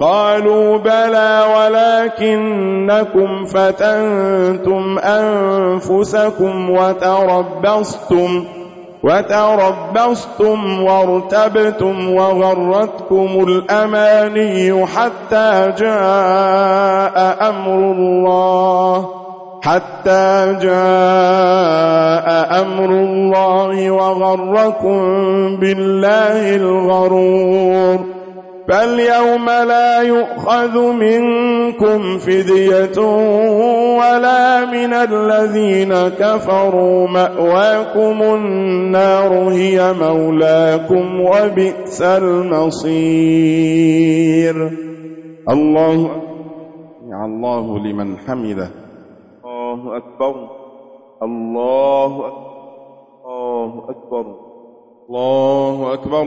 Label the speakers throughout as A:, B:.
A: قالوا بلى ولكنكم فتنتم أنفسكم وتربصتم وتربصتم وارتبتم وغرتكم الأماني حتى جاء أمر الله حتى جاء أمر الله وغركم بالله الغرور فاليوم لا يؤخذ منكم فدية ولا من الذين كفروا مأواكم النار هي مولاكم وبئس المصير الله يا الله لمن حمده
B: الله أكبر الله أكبر
A: الله
B: أكبر, الله
A: أكبر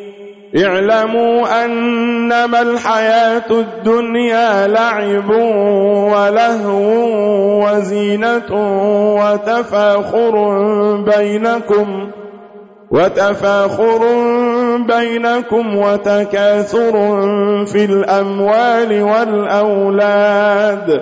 A: اعلموا أنما الحياة الدنيا لعب ولهو وزينة وتفاخر بينكم وتفاخر بينكم وتكاثر في الأموال والأولاد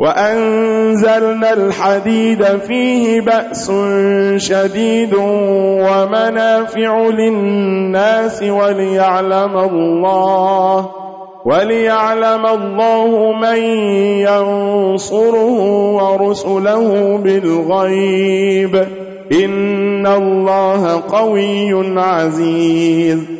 A: وأنزلنا الحديد فيه بأس شديد ومنافع للناس وليعلم الله وليعلم الله من ينصره ورسله بالغيب. إن الله قوي عزيز.